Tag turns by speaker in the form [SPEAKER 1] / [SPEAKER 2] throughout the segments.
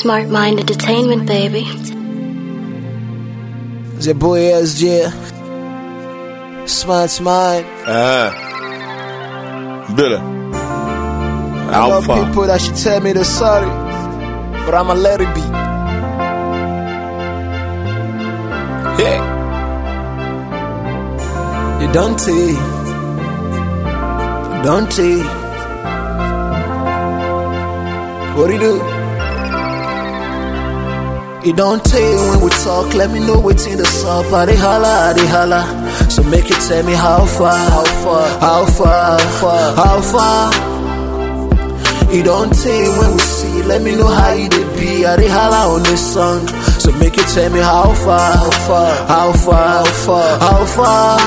[SPEAKER 1] Smart Mind Entertainment, baby.
[SPEAKER 2] It's your boy SJ. Smart Mind.
[SPEAKER 3] Uh, Billy.
[SPEAKER 2] I love people that should tell me they're sorry, but I'ma let it be. Yeah. You don't take. You don't take. What do you do? You don't tell when we talk, let me know what's in the up. I they holla, I they holla. So make you tell me how far, how far, how far, how far, how far. You don't tell when we see, let me know how you did be. I they holla on this song. So make you tell me how far, how far, how far, how far, how far.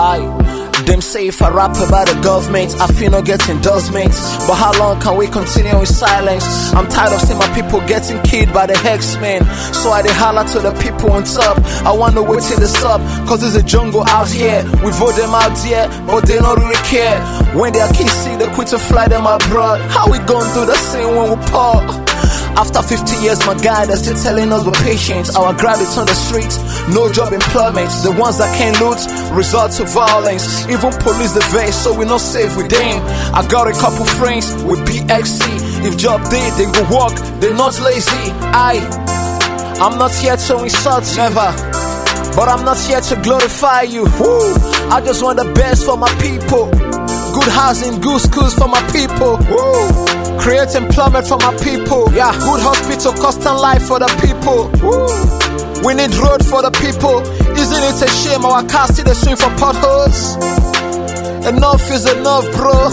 [SPEAKER 2] I. Them say if I rap about the government, I feel no getting endorsements. But how long can we continue in silence? I'm tired of seeing my people getting killed by the X-Men. So I dey holler to the people on top. I wanna wait till this up, cause there's a jungle out here. We vote them out there, but they don't really care. When their kids see they quit to fly them abroad. How we gon' do the same when we part? After 50 years, my guy, they're still telling us we're patient. Our graduates on the streets, no job employment. The ones that can't loot, resort to violence. Even police the vex, so we're not safe with them. I got a couple friends with BSc. If job day, they go work, they're not lazy. I, I'm not here to insult you. Never. But I'm not here to glorify you. Woo. I just want the best for my people. Good housing, good schools for my people. Woo. Create employment for my people. Yeah. Good hospital, constant life for the people. Woo. We need road for the people. Isn't it a shame our cars still they swim for potholes? Enough is enough, bro.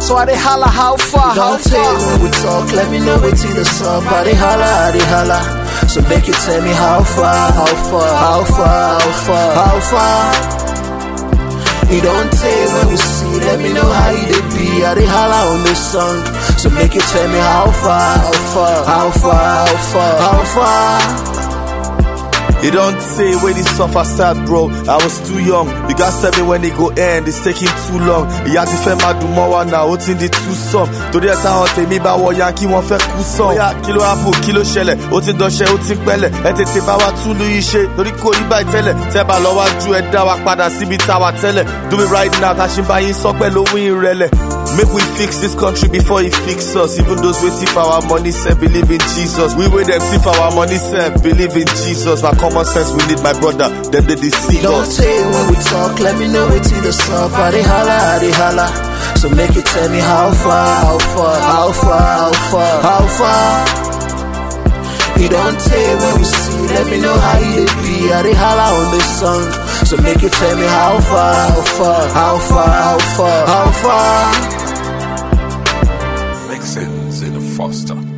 [SPEAKER 2] So I dey holla how far, how
[SPEAKER 4] Don't tell
[SPEAKER 2] far.
[SPEAKER 4] when we talk, let me know in the up. I they holla, I they holla. So make you tell me how far, how far, how far, how far, how far. You don't tell when we see, let me know how you did be. I they holla on this song. So make you tell me how far, how far, how far, how far, how far.
[SPEAKER 3] You don't say when this suffer start, bro. I was too young. You guys tell me when it go end, it's taking too long. Ìyá ti fẹ́ máa dùn mọ́ wa náà, ó ti ń di too some. Torí ẹ̀ táwọn tèmi bá wọ yankí wọn fẹ́ kú sàn. Bóyá kí ló happen, kí ló ṣẹlẹ̀, ó ti dọṣẹ́, ó ti pẹ́lẹ̀. Ẹ tètè bá wa túlú yìí ṣe, torí kò rí báyìí tẹ́lẹ̀. Tẹ́ bá lọ wájú ẹ dá wa padà síbi táwa tẹ́lẹ̀. Do it right now, tá a ṣe bá yín sọ owó ìrẹ̀lẹ̀. Make we fix this country before he fix us. Even those waiting for our money, say believe in Jesus. We wait them see for our money, say believe in Jesus. My common sense, we need my brother. Then they deceive
[SPEAKER 4] Don't
[SPEAKER 3] us.
[SPEAKER 4] tell when we talk, let me know what's in the up. I they holla, I they holla. So make you tell me how far, how far, how far, how far, how far. You don't tell when we see, let me know how you be. I they holla on this song. So make you tell me how far, how far, how far, how far, how far, Foster.